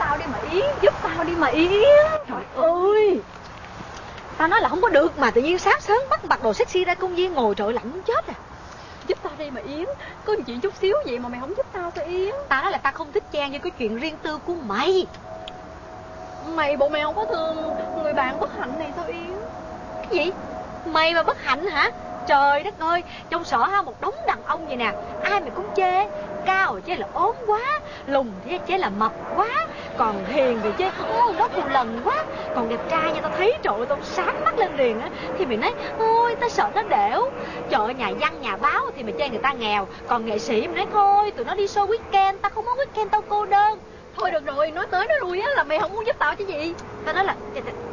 tao đi mà Yến Giúp tao đi mà Yến Trời ơi. Tao nói là không có được mà tự nhiên sáng sớm bắt mặc đồ sexy ra công viên ngồi trời lạnh chết à. Giúp tao đi mà Yến. Có chuyện chút xíu vậy mà mày không giúp tao sao Yến. Tao nói là tao không thích chen vô cái chuyện riêng tư của mày. Mày bộ mày không có thương người bạn bất hạnh này sao Yến? Cái gì? Mày mà bất hạnh hả? Trời đất ơi, trong sở ha một đống đàn ông vậy nè Ai mày cũng chê Cao chứ là ốm quá Lùn thì chế là mập quá Còn hiền thì chế Ô, nó cù lần quá. Còn đẹp trai nha tao thấy trời ơi, tao sáng mắt lên liền á. Thì mày nói Ôi, tao sợ nó đểu. Chợ nhà văn, nhà báo thì mày chê người ta nghèo Còn nghệ sĩ mày nói thôi Tụi nó đi show weekend Tao không muốn weekend tao cô đơn. Thôi được rồi, nói tới nói lui á là mày không muốn giúp tao chứ gì. Tao nói là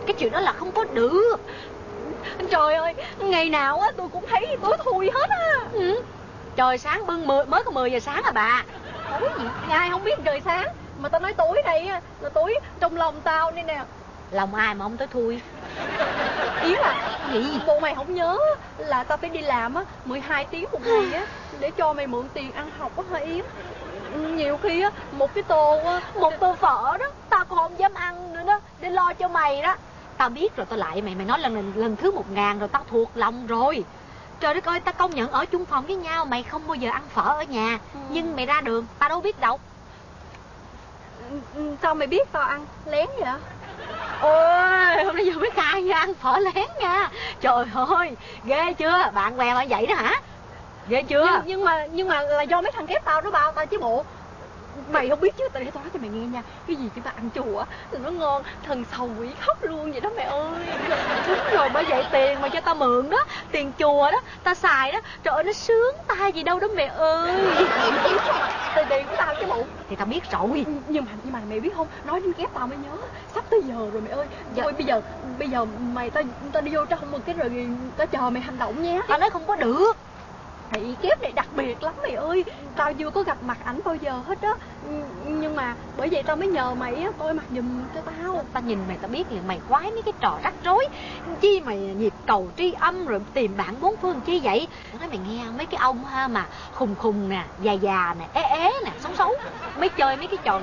cái chuyện đó là không có được. Trời ơi, ngày nào á tôi cũng thấy tối thui hết á. Ừ. Trời sáng bưng mười, mới có 10 giờ sáng à bà. Tối gì, ai không biết trời sáng? Mà tao nói tối đây á, là tối trong lòng tao đây nè. Lòng ai mà không tối thui? Ý là gì? Bộ mày không nhớ là tao phải đi làm á 12 tiếng một ngày á Để cho mày mượn tiền ăn học á hả Yến nhiều khi á một cái tô á một tô phở đó tao còn không dám ăn nữa đó để lo cho mày đó. Tao biết rồi tao lại mày mày nói lần lần thứ một ngàn rồi tao thuộc lòng rồi trời đất ơi tao công nhận ở chung phòng với nhau mày không bao giờ ăn phở ở nhà. Ừ. nhưng mày ra đường tao đâu biết đâu. Ừ, sao mày biết tao ăn lén vậy? Ôi hôm nay giờ mới khai nha ăn phở lén nha. Trời ơi ghê chưa? Bạn bè mà vậy đó hả? Ghê chưa? Nhưng, nhưng mà nhưng mà là do mấy thằng kép tao nó bao tao chứ bộ mày không biết chứ tao để tao nói cho mày nghe nha. Cái gì chúng ta ăn chùa thì nó ngon thần sầu quỷ khóc luôn vậy đó mẹ ơi. Đúng rồi bởi vậy tiền mà cho tao mượn đó tiền chùa đó tao xài đó trời ơi nó sướng tai gì đâu đó mẹ ơi. Tiền tiền của tao chứ bộ. Thì tao biết rồi. Nhưng mà nhưng mà mày biết không nói đến kép tao mới nhớ sắp tới giờ rồi mày ơi. Dạ. thôi bây giờ bây giờ mày tao tao đi vô trong một cái rồi tao chờ mày hành động nha. Tao nói không có được Thị kiếp này đặc biệt lắm mày ơi. Tao chưa có gặp mặt ảnh bao giờ hết á. Nhưng mà bởi vậy tao mới nhờ mày á coi mặt giùm cho tao. Tao nhìn mày tao biết liền mày khoái mấy cái trò rắc rối. Chi mày nhịp cầu tri âm rồi tìm bạn bốn phương chi vậy? Nói mày nghe mấy cái ông ha mà khùng khùng nè, già già nè, ế ế nè, xấu xấu. Mới chơi mấy cái trò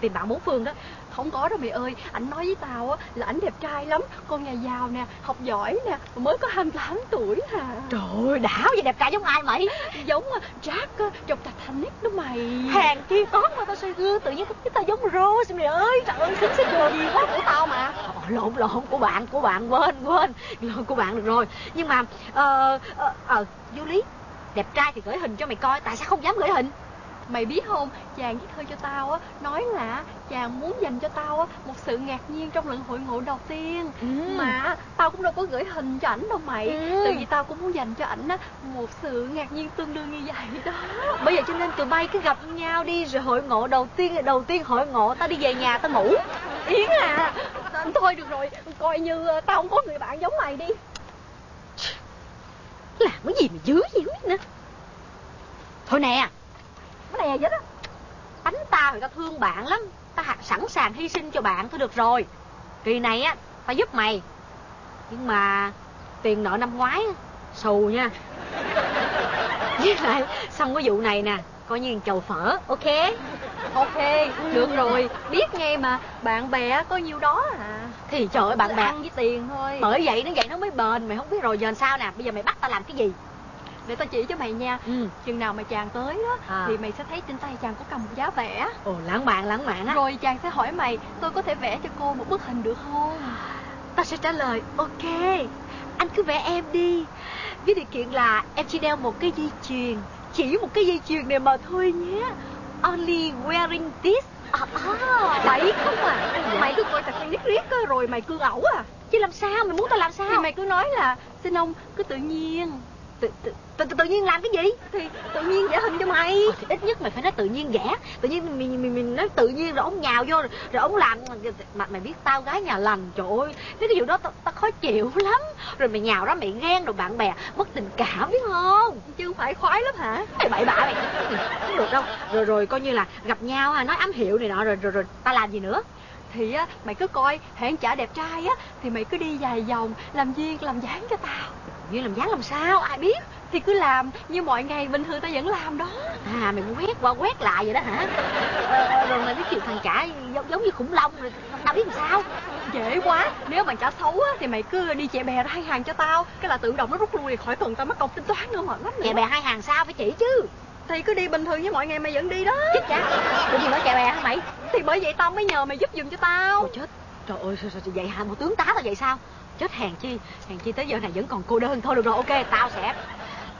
tìm bạn bốn phương đó không có đâu mày ơi ảnh nói với tao á là ảnh đẹp trai lắm con nhà giàu nè học giỏi nè mới có 28 tuổi hà. Trời ơi đảo vậy đẹp trai giống ai mày? Giống Jack á trong Titanic đó mày. Hàng chi toán mà tao xoay gương tự nhiên cái tao giống Rose mày ơi. Trời ơi xứng xích đồ gì quá của tao mà. Ờ, lộn lộn của bạn của bạn quên quên. Lộn của bạn được rồi. Nhưng mà ờ ờ ờ vô lý. Đẹp trai thì gửi hình cho mày coi tại sao không dám gửi hình Mày biết không, chàng viết thơ cho tao á, nói là chàng muốn dành cho tao á một sự ngạc nhiên trong lần hội ngộ đầu tiên. Ừ. Mà tao cũng đâu có gửi hình cho ảnh đâu mày. Ừ. Tại vì tao cũng muốn dành cho ảnh á một sự ngạc nhiên tương đương như vậy đó. Bây giờ cho nên tụi bay cứ gặp nhau đi rồi hội ngộ đầu tiên đầu tiên hội ngộ tao đi về nhà tao ngủ. Yến à, thôi được rồi, coi như ờ, tao không có người bạn giống mày đi. Làm cái gì mà dữ gì biết nữa. Thôi nè, cái này vậy đó. Tánh tao thì tao thương bạn lắm. Tao sẵn sàng hy sinh cho bạn thôi được rồi. Kỳ này á Tao giúp mày. Nhưng mà Tiền nợ năm ngoái Xù nha. Với lại Xong cái vụ này nè Coi như chầu phở Ok? Ok. Được rồi. Biết nghe mà Bạn bè có nhiêu đó à. Thì trời ơi bạn bè. Ăn với tiền thôi. Bởi vậy nó vậy nó mới bền Mày không biết rồi giờ sao nè. Bây giờ mày bắt tao làm cái gì để tao chỉ cho mày nha. Ừ. chừng nào mà chàng tới đó à. thì mày sẽ thấy trên tay chàng có cầm một giá vẽ. Ồ lãng mạn lãng mạn á. Rồi chàng sẽ hỏi mày tôi có thể vẽ cho cô một bức hình được không? Tao sẽ trả lời ok anh cứ vẽ em đi. Với điều kiện là em chỉ đeo một cái dây chuyền chỉ một cái dây chuyền này mà thôi nhé. Only wearing this. À, à, bậy không à? Mày cứ coi thật riết riết rồi mày cứ ẩu à. Chứ làm sao? Mày muốn tao làm sao? thì mày cứ nói là xin ông cứ tự nhiên tự, tự, tự, tự nhiên làm cái gì? Thì tự nhiên vẽ hình cho mày. Thì ít nhất mày phải nói tự nhiên vẽ tự nhiên mình mình, mình nói tự nhiên rồi ông nhào vô rồi, rồi ông làm. Mà mày biết tao gái nhà lành trời ơi. Cái cái vụ đó tao, tao khó chịu lắm. Rồi mày nhào đó mày ghen rồi bạn bè mất tình cảm biết không? Chứ không phải khoái lắm hả? Mày bậy bạ mày không được đâu. Rồi rồi coi như là gặp nhau à nói ám hiệu này nọ rồi rồi rồi tao làm gì nữa? Thì á mày cứ coi hẹn chả đẹp trai á thì mày cứ đi vài vòng làm duyên làm dáng cho tao Duyên làm dáng làm sao? Ai biết? Thì cứ làm như mọi ngày bình thường ta vẫn làm đó. À mày quét qua quét lại vậy đó hả? Ờ, Rồi mày nói chuyện thằng trả giống, giống như khủng long rồi. Tao biết làm sao? Dễ quá. Nếu mà trả xấu á Thì mày cứ đi chạy bè ra hai hàng cho tao. Cái là tự động nó rút lui thì khỏi cần tao mất công tính toán nữa mệt lắm Chạy bè hai hàng sao phải chỉ chứ? Thì cứ đi bình thường như mọi ngày mày vẫn đi đó. Chết cha Đừng gì nói chạy bè hả mày? Thì bởi vậy tao mới nhờ mày giúp giùm cho tao. Ôi chết. Trời ơi sao, sao, sao vậy hả? Một tướng tá là vậy sao Chết hàng chi Hàng chi tới giờ này vẫn còn cô đơn Thôi. Được rồi ok tao sẽ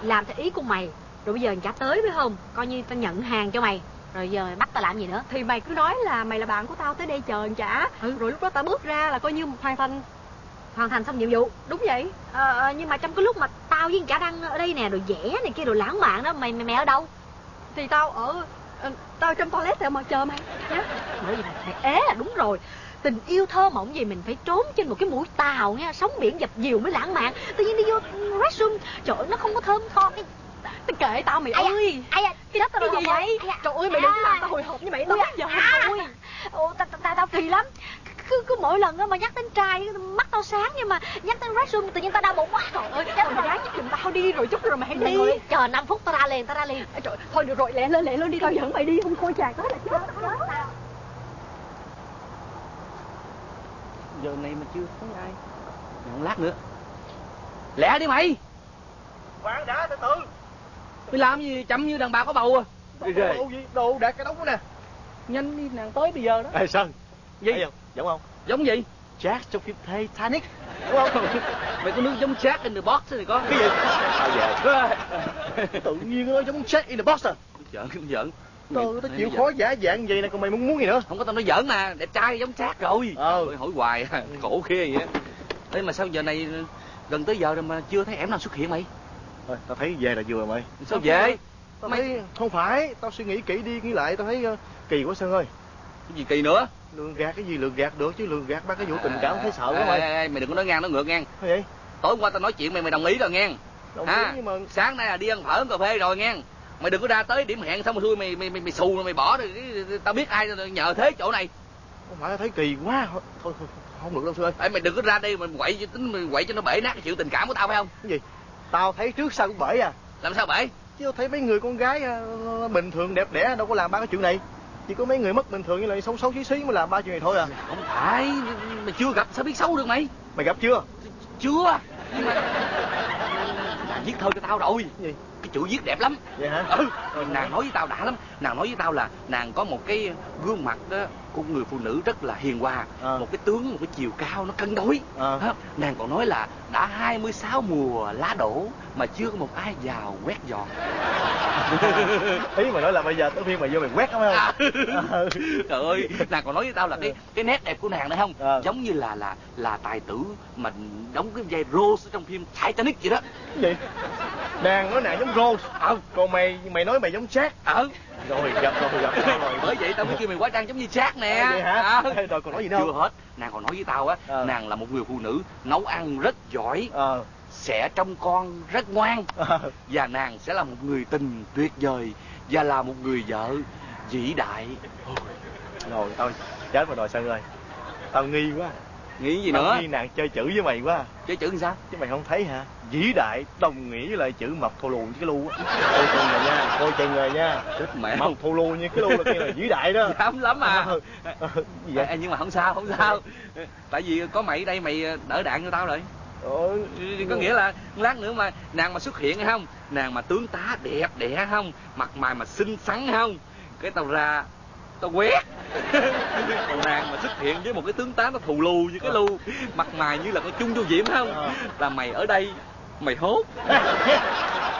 làm theo ý của mày. Rồi bây giờ trả tới phải không? Coi như tao nhận hàng cho mày. Rồi giờ mày bắt tao làm gì nữa? Thì mày cứ nói là mày là bạn của tao tới đây chờ anh trả. Ừ. Rồi lúc đó tao bước ra là coi như hoàn thành. Hoàn thành xong nhiệm vụ. Đúng vậy. Ờ, ờ, Nhưng mà trong cái lúc mà tao với chả đang ở đây nè Rồi vẽ này kia rồi lãng mạn đó Mày mày, mày ở đâu? Thì tao ở ờ, Tao trong toilet để mà chờ mày. Nhá. Bởi vì mày ế là đúng rồi Tình yêu thơ mộng gì mình phải trốn trên một cái mũi tàu nha Sóng biển dập dìu mới lãng mạn. Tự nhiên đi vô restroom Trời ơi nó không có thơm tho. Cái Tao kệ tao mày Ai da, ơi. Ai Cái chết tao cái rồi gì vậy? rồi. Da. Trời ơi mày đừng có À. làm tao hồi hộp như vậy Tao Ui, bây giờ à. rồi Ồ, tao tao tao kỳ lắm. Cứ cứ mỗi lần mà nhắc đến trai mắt tao sáng nhưng mà nhắc đến restroom tự nhiên tao đau bụng quá. Trời ơi thôi mày ráng giúp giùm tao đi rồi chút rồi mày đi. Rồi, chờ 5 phút tao ra liền tao ra liền. Trời thôi được rồi lẹ lên lẹ lên đi tao dẫn mày đi không coi chàng tới là chết giờ này mà chưa thấy ai. Còn lát nữa. Lẹ đi mày. Khoan đã từ từ. Mày làm gì chậm như đàn bà có bầu à? Đồ, đồ gì? Đồ đạt cái đống đó nè. Nhanh đi nàng tới bây giờ đó. Ê Sơn. Gì? Thấy không? Giống không? giống gì? Jack trong phim Titanic. Đúng không? mày có nước giống Jack in the box này có? Cái gì? Sao về? Tự nhiên nó giống Jack in the box à? Giỡn giỡn Trời nó chịu khó giả dạng vậy nè Còn mày muốn muốn gì nữa? không có tao nói giỡn mà đẹp trai giống Jack rồi. Ờ. Ơi, hỏi hoài à, khổ khê vậy. Ê mà sao giờ này gần tới giờ rồi mà chưa thấy em nào xuất hiện mày? Thôi, tao thấy về là vừa mày. Sao về? Tao Mày- thấy không phải Tao suy nghĩ kỹ đi nghĩ lại Tao thấy ờ, kỳ quá Sơn ơi. Cái gì kỳ nữa? Lường gạt cái gì lường gạt được chứ lường gạt ba cái vụ tình cảm thấy sợ quá mày. ê, ê, mày đừng có nói ngang nói ngược ngang. Sao vậy? tối qua tao nói chuyện mày mày đồng ý rồi nghe. Đồng ý ha? nhưng mà sáng nay là đi ăn phở uống cà phê rồi nghe mày đừng có ra tới điểm hẹn xong rồi xui mày mày mày, mày xù rồi mày bỏ rồi tao biết ai nhờ thế chỗ này. Không phải thấy kỳ quá. Thôi, thôi, thôi không được đâu Sơn ơi. Ê, mày đừng có ra đây mà quậy cho tính mày quậy cho nó bể nát cái chuyện tình cảm của tao phải không? Cái gì? Tao thấy trước sau cũng bởi à. Làm sao bể? Chứ thấy mấy người con gái à, bình thường đẹp đẽ đâu có làm ba cái chuyện này. Chỉ có mấy người mất bình thường như là xấu xấu xí xí mới làm ba chuyện này thôi à. Không phải. Mày chưa gặp sao biết xấu được mày? Mày gặp chưa? Chưa. Nhưng mà viết thơ cho tao rồi. Cái gì cái chữ viết đẹp lắm. Vậy hả? Ừ nàng nói với tao đã lắm. Nàng nói với tao là nàng có một cái gương mặt đó của người phụ nữ rất là hiền hòa Ờ. một cái tướng một cái chiều cao nó cân đối Ờ. Đó. nàng còn nói là đã 26 mùa lá đổ mà chưa có một ai vào quét dọn ý mày nói là bây giờ tới phiên mày vô mày quét đúng À. không Ừ. trời ơi nàng còn nói với tao là cái cái nét đẹp của nàng đấy không Ờ. giống như là là là tài tử mà đóng cái vai Rose trong phim Titanic vậy đó gì nàng nói nàng giống Rose ờ còn mày mày nói mày giống Jack ờ rồi gặp rồi gặp rồi. Bởi vậy tao mới kêu mày quá trang giống như Jack nè. À, vậy hả? Ờ. Ê, rồi còn nói gì nữa chưa hết. Nàng còn nói với tao á Ờ. nàng là một người phụ nữ nấu ăn rất giỏi ờ. sẽ trông con rất ngoan. Ờ. và nàng sẽ là một người tình tuyệt vời và là một người vợ vĩ đại. Rồi tao chết rồi rồi sơn ơi tao nghi quá nghĩ gì nữa? nghi nàng chơi chữ với mày quá. Chứ chữ làm sao? Chứ mày không thấy hả? Vĩ đại đồng nghĩa với lại chữ mập thô lù với cái lu á. Coi chừng rồi nha coi chừng rồi nha. Chết mẹ. Mập thô lù như cái lu là kia là vĩ đại đó. Dám lắm à? Ờ, ờ, gì vậy? Ê, nhưng mà không sao không sao. Tại vì có mày ở đây mày đỡ đạn cho tao rồi. Ôi, có nghĩa là lát nữa mà nàng mà xuất hiện hay không? Nàng mà tướng tá đẹp đẽ không? Mặt mày mà xinh xắn không? Cái tao ra tao quét. Còn nàng mà xuất hiện với một cái tướng tá nó thù lù như cái lu. Mặt mày như là con chung vô diễm không? Ờ. là mày ở đây mày hốt.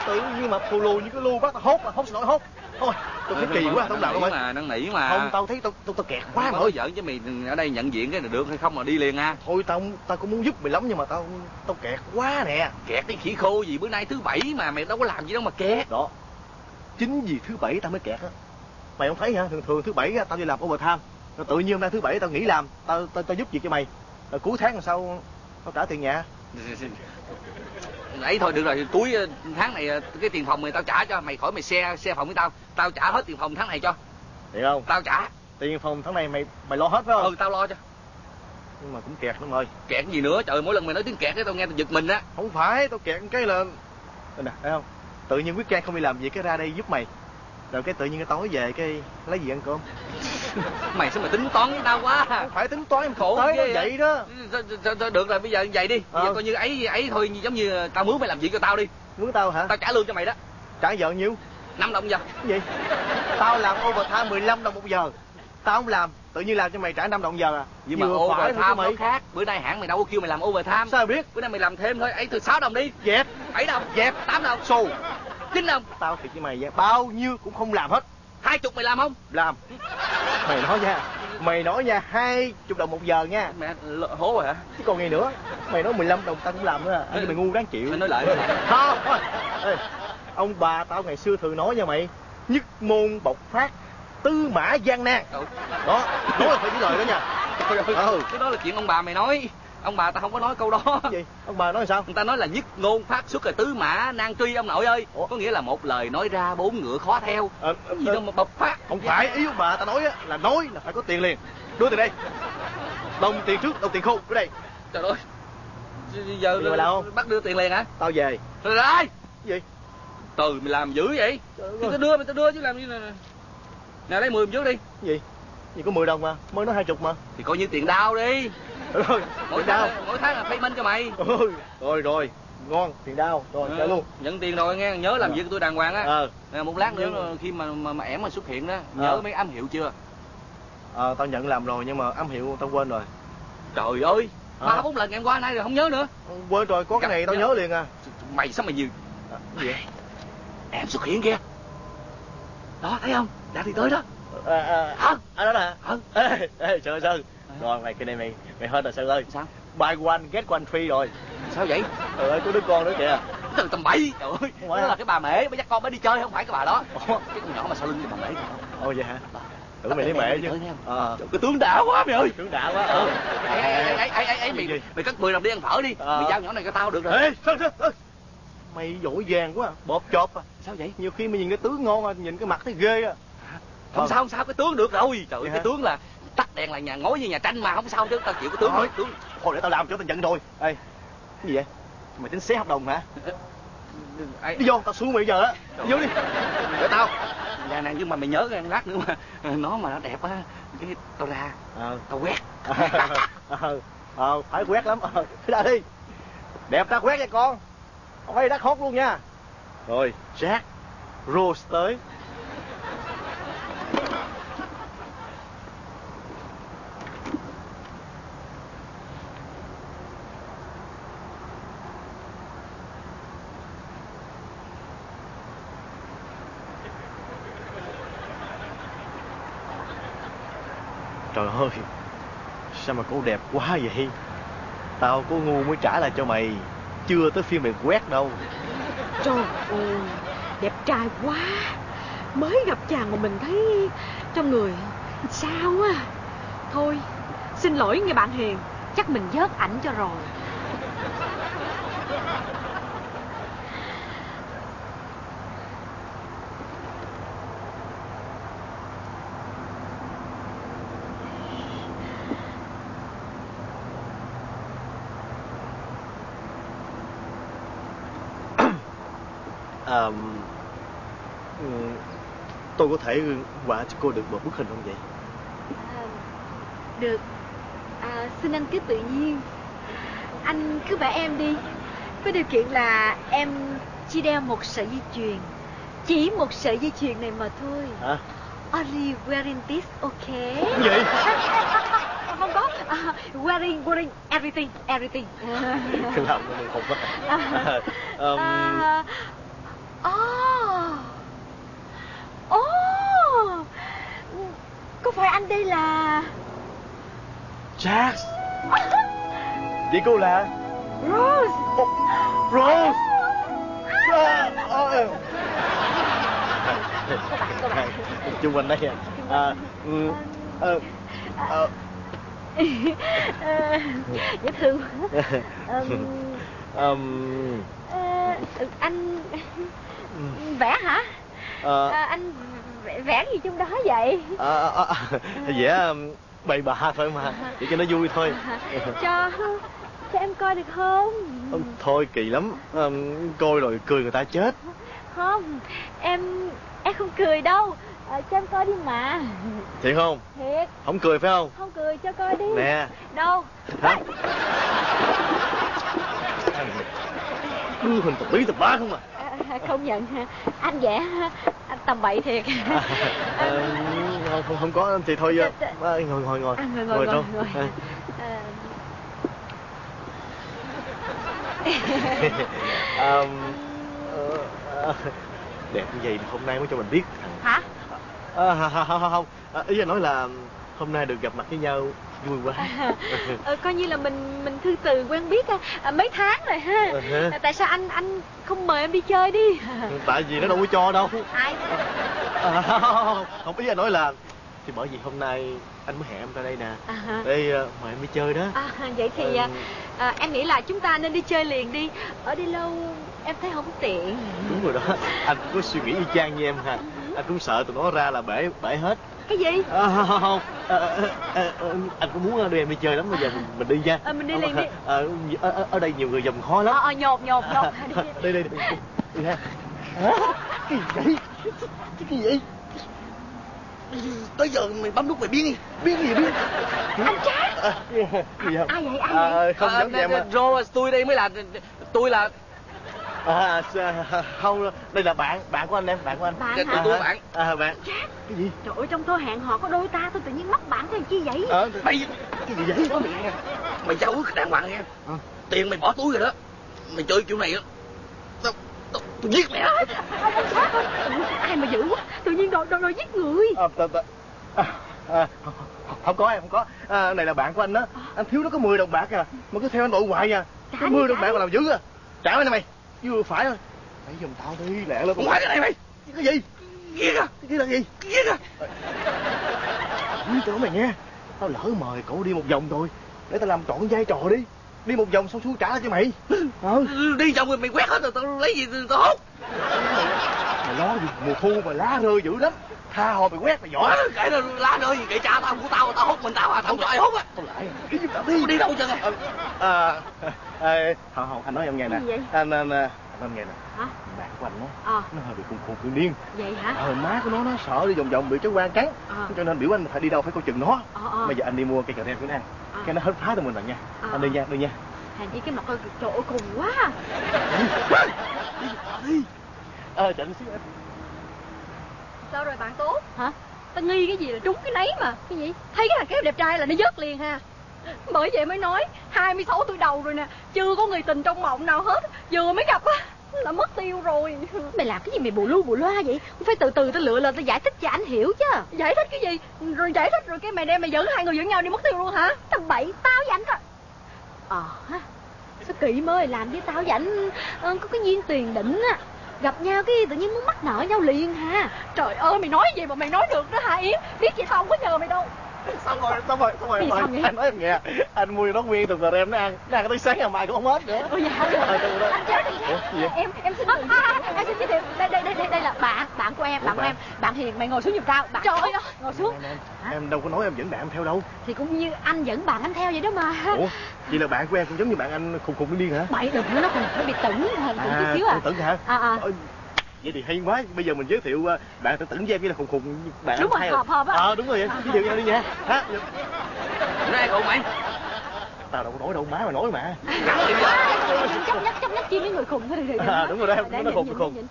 Tự nhiên mập thô lù như cái lu bắt tao hốt hốt nổi hốt. Thôi tôi thấy kỳ quá tao làm mày. mà năn nỉ mà. Không tao thấy tao tao, tao kẹt quá mà. giỡn chứ mày ở đây nhận diện cái này được hay không mà đi liền à? Thôi tao tao cũng muốn giúp mày lắm nhưng mà tao tao kẹt quá nè. Kẹt cái khỉ khô gì bữa nay thứ bảy mà mày đâu có làm gì đâu mà kẹt. Đó. Chính vì thứ bảy tao mới kẹt á mày không thấy hả? Thường thường thứ bảy tao đi làm overtime. Rồi tự nhiên hôm nay thứ bảy tao nghỉ làm tao tao, tao giúp việc cho mày. Rồi cuối tháng sao tao trả tiền nhà? Ấy thôi được rồi. Cuối ờ, tháng này ờ, cái tiền phòng này tao trả cho. Mày khỏi mày xe xe phòng với tao. Tao trả hết tiền phòng tháng này cho. Hiểu không? Tao trả. Tiền phòng tháng này mày mày lo hết phải không? Ừ tao lo cho. Nhưng mà cũng kẹt lắm ơi. Kẹt gì nữa? Trời mỗi lần mày nói tiếng kẹt cái tao nghe tao giật mình á. Không phải tao kẹt cái là nè thấy không? Tự nhiên quyết can không đi làm gì cái ra đây giúp mày rồi cái tự nhiên cái tối về cái lấy gì ăn cơm? Mày sao mày tính toán với tao quá không phải tính toán em khổ tới nó vậy. đó. Thôi, được rồi bây giờ vậy đi. Bây giờ Ờ. coi như ấy ấy thôi giống như tao mướn mày làm việc cho tao đi. Muốn tao hả? Tao trả lương cho mày đó. Trả giờ nhiêu? Năm đồng giờ. Cái gì? Tao làm overtime 15 đồng một giờ. Tao không làm tự nhiên làm cho mày trả 5 đồng giờ à? Nhưng mà overtime mày. khác. Bữa nay hãng mày đâu có kêu mày làm overtime. Sao mày biết? Bữa nay mày làm thêm thôi. Ấy từ 6 đồng đi. Dẹp. 7 đồng. Dẹp. 8 đồng. Xù 9 đồng tao thiệt với mày nha bao nhiêu cũng không làm hết. Hai chục mày làm không? Làm. Mày nói nha mày nói nha hai chục đồng một giờ nha. Mẹ hố rồi hả? Chứ còn gì nữa. Mày nói 15 đồng tao cũng làm nữa à. Anh mày ngu đáng chịu. Mày nói lại, không. Ê, ông bà tao ngày xưa thường nói nha mày nhất môn bộc phát tư mã gian nan. Đó nói là phải giữ lời đó nha. Ừ. cái đó là chuyện ông bà mày nói ông bà tao không có nói câu đó. Gì? Ông bà nói sao? Người ta nói là nhất ngôn phát xuất là tứ mã nan truy ông nội ơi. Ủa? có nghĩa là một lời nói ra bốn ngựa khó theo. Ờ, cái gì ờ, đâu mà bộc phát. không phải ý ông bà tao nói á, là nói là phải có tiền liền. Đưa tiền đây. Đồng tiền trước đồng tiền khô đưa đây. Trời ơi. Giờ mày làm không? bắt đưa tiền liền hả? Tao về. Rồi cái gì? Từ mày làm dữ vậy? Ơi. tao đưa mày tao đưa chứ làm như nè. Nè lấy mười trước đi. Gì? Gì có 10 đồng mà? Mới nói hai chục mà. Thì coi như tiền đau đi rồi mỗi tháng mỗi tháng là payment cho mày. Ôi, rồi rồi. Ngon tiền đau. Rồi trả Ờ, luôn. nhận tiền rồi nghe nhớ làm Ờ. việc của tôi đàng hoàng á. Ờ. Một lát nữa Nhưng- khi mà mà, mà ẻm mà xuất hiện đó nhớ Ờ. mấy ám hiệu chưa? Ờ tao nhận làm rồi nhưng mà ám hiệu tao quên rồi. Trời ơi Ờ. ba bốn lần em qua nay rồi không nhớ nữa. Quên rồi có cái này tao Nhớ. nhớ liền à. Mày sao mày nhiều? À, gì vậy? em xuất hiện kìa. Đó thấy không? Đã đi tới đó. À, à, Hả? à đó nè. Hả? ê ê sơn sơn rồi mày cái này mày mày hết rồi sơn ơi? Sao? Buy one get one free rồi. Sao vậy? Trời ơi có đứa con nữa kìa. Từ tầm bậy trời ơi. Đó là cái bà mễ mới dắt con mới đi chơi không phải cái bà đó. Ủa? cái con nhỏ mà sau lưng cái bà mễ ồ vậy hả? Tưởng Tập mày lấy này mẹ chứ. ờ. Cái tướng đã quá mày ơi. Tướng đã quá ờ. ờ. Ấy ấy ấy ấy mày mày cất 10 đồng đi ăn phở đi. Ờ. mày giao nhỏ này cho tao được rồi. Ê sơn sơn ơi mày dội vàng quá bóp chộp à. Sao vậy? Nhiều khi mày nhìn cái tướng ngon à nhìn cái mặt thấy ghê à không Ờ. sao không sao cái tướng được rồi. Trời ơi cái tướng là tắt đèn là nhà ngói như nhà tranh mà không sao chứ. Tao chịu cái tướng Thôi. tướng thôi để tao làm cho tao nhận rồi. Ê cái gì vậy? Mày tính xé hợp đồng hả? Đi vô tao xuống mày giờ á. Đi vô đi. Để tao. Nè nè nhưng mà mày nhớ cái lát nữa mà. Nó mà nó đẹp á cái tao ra ờ. tao quét. Ờ ờ phải quét lắm. Ờ ra đi. Đẹp ta quét nha con. Không phải đắt hốt luôn nha. Rồi Jack Rose tới Trời ơi Sao mà cô đẹp quá vậy? Tao có ngu mới trả lại cho mày. Chưa tới phiên mày quét đâu. Trời ơi, đẹp trai quá. Mới gặp chàng mà mình thấy trong người sao á. Thôi, xin lỗi nghe bạn Hiền. Chắc mình vớt ảnh cho rồi à, ừ, Tôi có thể họa cho cô được một bức hình không vậy? À, được. À, xin anh cứ tự nhiên. Anh cứ vẽ em đi với điều kiện là em chỉ đeo một sợi dây chuyền chỉ một sợi dây chuyền này mà thôi. Hả? Only wearing this okay gì không có. À, wearing wearing everything everything. Mình không phải. À, à, oh. Oh. Có phải anh đây là Jax. Vậy cô là Rose. Ồ, Rose. À, à, các bạn Chung quanh đây à, à, ừ, ờ, ờ, Ờ, dễ thương ừm, ờ, anh vẽ hả? Ờ, à, anh vẽ, gì trong đó vậy? À, à, à, vẽ um, bậy bạ thôi mà để cho nó vui thôi. Cho cho em coi được không? Thôi kỳ lắm. À, coi rồi cười người ta chết. Không em em không cười đâu. À, cho em coi đi mà. Thiệt không? Thiệt. Không cười phải không? Không cười cho coi đi. Nè. Đâu? Hả? Cứ hình tập bí tập bá không à? À, không nhận. Anh vẽ tầm bậy thiệt à, à, không, không có thì thôi à, ngồi ngồi ngồi à, ngồi ngồi ngồi, xuống. ngồi. À. à, à, đẹp như vậy hôm nay mới cho mình biết hả à, không không không à, ý là nói là hôm nay được gặp mặt với nhau vui quá. Ờ, coi như là mình mình thư từ quen biết à, mấy tháng rồi ha. Uh-huh. à, tại sao anh anh không mời em đi chơi đi? Tại vì nó đâu có cho đâu. Ai? À, không, không ý là nói là thì bởi vì hôm nay anh mới hẹn em ra đây nè. À, để uh, mời em đi chơi đó. À, vậy thì à, à, em nghĩ là chúng ta nên đi chơi liền đi. Ở đây lâu em thấy không tiện. Đúng rồi đó. Anh cũng có suy nghĩ y chang như em ha. Anh cũng sợ tụi nó ra là bể bể hết cái gì? À, không không à, à, à, à, anh cũng muốn đưa em đi chơi lắm bây giờ mình, mình đi nha. À, mình đi liền đi. à, ở, ở, đây nhiều người dòm khó lắm. Ờ à, nhột nhột nhột. Đi đi. đi đi, đi. Ha. À, cái gì vậy? Cái gì vậy? Tới giờ mày bấm nút mày biến đi. Biến gì biến? Anh trác à, gì không? ai vậy ai à, vậy? không giống như em à. Rô, tôi đây mới là tôi là à, không đây là bạn bạn của anh em bạn của anh. Bạn hả? tôi bạn. À bạn. Trác cái gì? Trời ơi trong tôi hẹn họ có đôi ta tôi tự nhiên mắc bạn cái chi vậy? Ờ mày cái gì vậy? Có mẹ mày giao ước đàng hoàng nghe. Tiền mày bỏ túi rồi đó. Mày chơi kiểu này á. Tao tao tôi giết mày ơi. Ai mà dữ quá. Tự nhiên đòi đòi, đòi giết người. À, à, à, à, không có em không có. À, này là bạn của anh đó. Anh thiếu nó có 10 đồng bạc à. Mà cứ theo anh đội hoài à. Có 10 đồng bạc mà làm dữ à. Trả mày nè mày vừa phải thôi. Hãy giùm tao đi lẹ lên. Không phải cái này mày. Cái gì? Giết à. Cái là gì? Giết à. Nói cho mày nghe. Tao lỡ mời cậu đi một vòng rồi. Để tao làm trọn vai trò đi. Đi một vòng xong xuống trả cho mày. Ờ. đi vòng rồi mày quét hết rồi tao lấy gì tao hốt Mày lo gì? Mùa thu mà lá rơi dữ lắm Tha hồ mày quét mày giỏi. Kệ nó lá rơi gì kệ cha tao của tao tao hút mình tao à tao lại hút á. Tao lại Đi tao đi? đi đâu chân à à, à, không không anh nói em nghe nè. Gì vậy? anh anh anh anh nghe nè. Hả? Bạn của anh á ờ. nó hơi bị khùng khùng tự niên. Vậy hả? Ờ má của nó nó sợ đi vòng vòng bị chó quan cắn. Ờ. cho nên biểu anh phải đi đâu phải coi chừng nó. Ờ ờ. Bây giờ anh đi mua cây cà rem của nó ăn. Ờ. cái nó hết phá tụi mình rồi nha. Ờ. anh đi nha đi nha. Hèn chi cái mặt ơi trời ơi khùng quá. Đi ờ chạy xíu em Sao rồi bạn tốt? hả? Tao nghi cái gì là trúng cái nấy mà. Cái gì? Thấy cái thằng kép đẹp trai là nó dứt liền ha. Bởi vậy mới nói 26 tuổi đầu rồi nè Chưa có người tình trong mộng nào hết. Vừa mới gặp á Là mất tiêu rồi. Mày làm cái gì mày bù lu bù loa vậy? Không phải từ từ tao lựa lên tao giải thích cho anh hiểu chứ. Giải thích cái gì? Rồi giải thích rồi cái mày đem mày dẫn hai người dẫn nhau đi mất tiêu luôn hả? Tao bậy tao với anh rồi. Ờ ha. Sao kỳ mới làm với tao với anh ờ, có cái duyên tiền định á gặp nhau cái tự nhiên muốn mắc nợ nhau liền ha Trời ơi, mày nói gì mà mày nói được đó hả Yến? Biết chị không có nhờ mày đâu xong rồi xong rồi xong rồi, rồi. vậy? anh nói em nghe anh mua nó nguyên từ cà rem nó ăn. Nó ăn tới sáng ngày mai cũng không hết nữa. Ôi dạ Ờ, rồi đó. anh chết vậy? em em xin à, à, em xin giới thiệu. Đây đây đây đây đây là bạn bạn của em bạn của em. Bạn hiền mày ngồi xuống giùm tao. Bạn Trời ơi. ngồi xuống. Em, em, em đâu có nói em dẫn bạn em theo đâu. Thì cũng như anh dẫn bạn anh theo vậy đó mà. Ủa vậy là bạn của em cũng giống như bạn anh khùng khùng điên hả? Bậy đừng nữa nó còn nó bị tửng tửng chút xíu à. tự tử hả? À à vậy thì hay quá. Bây giờ mình giới thiệu uh, bạn tự tử với em với là khùng khùng bạn Đúng rồi, hợp, hợp á. ờ đúng rồi vậy giới thiệu nhau đi nha hả? Nói ai cậu mày. Tao đâu có nói đâu má mà nói mà. Chấp nhất chấp nhất chi mấy người khùng thôi. Đi À, đúng rồi đó, em nó khùng, khùng. nhịn.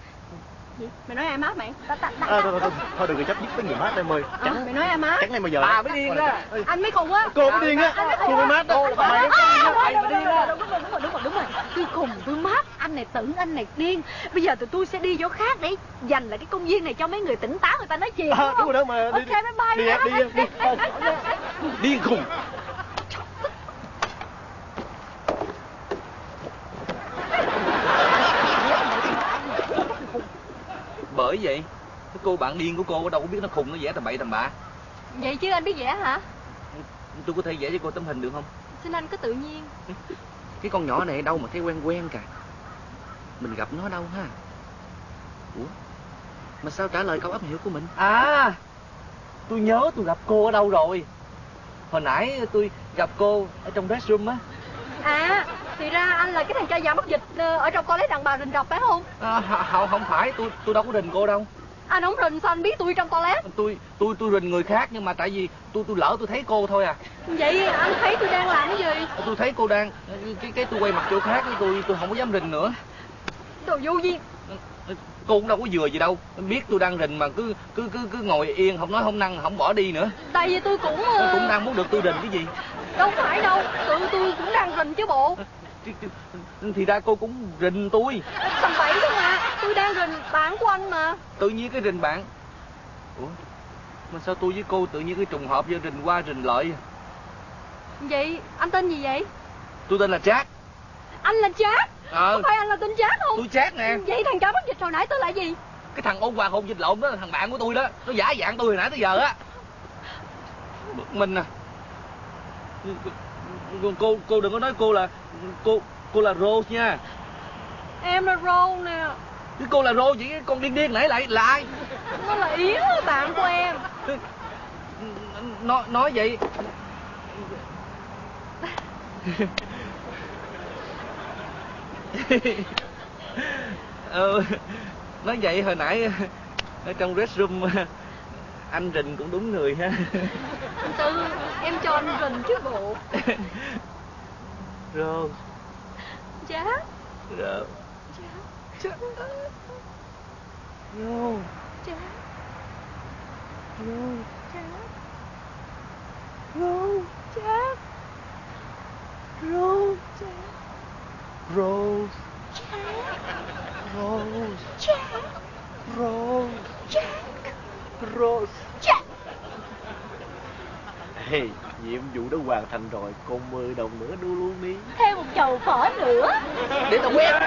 Mày nói ai mát mày? Ta- ta- ta- à, thôi, thôi, thôi, thôi đừng có chấp nhất với người mát em ơi. Ờ, chẳng Mày nói ai mát? chẳng này mà giờ bà mới điên đó. Anh mới khùng á. Cô mới điên á. Anh mới cô khùng mới mát đó. Mày mới đó. điên á mày mà điên á đúng rồi đúng rồi đúng rồi đúng rồi. Tôi khùng tôi mát anh này tưởng anh này điên. Bây giờ tụi tôi sẽ đi chỗ khác để dành lại cái công viên này cho mấy người tỉnh táo người ta nói chuyện À, đúng rồi đó mà ok bye bye đi đi đi. Ờ, điên khùng. Bởi vậy cái cô bạn điên của cô đâu có biết nó khùng nó vẽ tầm bậy tầm bạ. Vậy chứ anh biết vẽ hả? Tôi có thể vẽ cho cô tấm hình được không? Xin anh cứ tự nhiên. Cái con nhỏ này đâu mà thấy quen quen cả mình gặp nó đâu ha? Ủa? Mà sao trả lời câu ấp hiệu của mình? À Tôi nhớ tôi gặp cô ở đâu rồi. Hồi nãy tôi gặp cô ở trong restroom á. À thì ra anh là cái thằng cha già mắc dịch ờ, Ở trong toilet đàn bà rình rập phải không? À, không không phải tôi tôi đâu có rình cô đâu. Anh không rình sao anh biết tôi trong toilet? Tôi tôi tôi rình người khác nhưng mà tại vì tôi tôi lỡ tôi thấy cô thôi à. Vậy anh thấy tôi đang làm cái gì? Tôi thấy cô đang cái cái tôi quay mặt chỗ khác tôi tôi không có dám rình nữa Đồ vô duyên. Cô cũng đâu có vừa gì đâu. Biết tôi đang rình mà cứ cứ cứ cứ ngồi yên không nói không năng không bỏ đi nữa. Tại vì tôi cũng Cô ờ, cũng đang muốn được tôi rình cái gì? Đâu phải đâu Tự tôi cũng đang rình chứ bộ. Thì- thì- ra cô cũng rình tôi. Tầm bậy thôi mà Tôi đang rình bạn của anh mà. Tự nhiên cái rình bạn. Ủa mà sao tôi với cô tự nhiên cái trùng hợp với rình qua rình lợi Vậy anh tên gì vậy? Tôi tên là Jack Anh là Jack. Ờ. Có phải anh là tên Jack không? Tôi Jack nè. Vậy thằng cha mắc dịch hồi nãy tên là gì? Cái thằng ôn hoàng hôn dịch lộn đó là thằng bạn của tôi đó. Nó giả dạng tôi hồi nãy tới giờ á. Bực mình à. Cô cô đừng có nói cô là cô cô là Rose nha. Em là Ron nè. Cái cô là Rose chỉ cái con điên điên nãy lại là ai? Nó là Yến bạn của em. Nói nói vậy ờ, nói vậy hồi nãy ở trong restroom anh rình cũng đúng người ha. Từ từ em cho anh rình chứ bộ. Rồi. Jack rồi. Jack rồi. Jack rồi. Jack Ron Jack Rose Jack Rose. Jack Rose. Jack Rose. Jack Rose Jack Hey, nhiệm vụ đã hoàn thành rồi Còn 10 đồng nữa đưa luôn đi. Thêm một chầu phở nữa. Để tao quét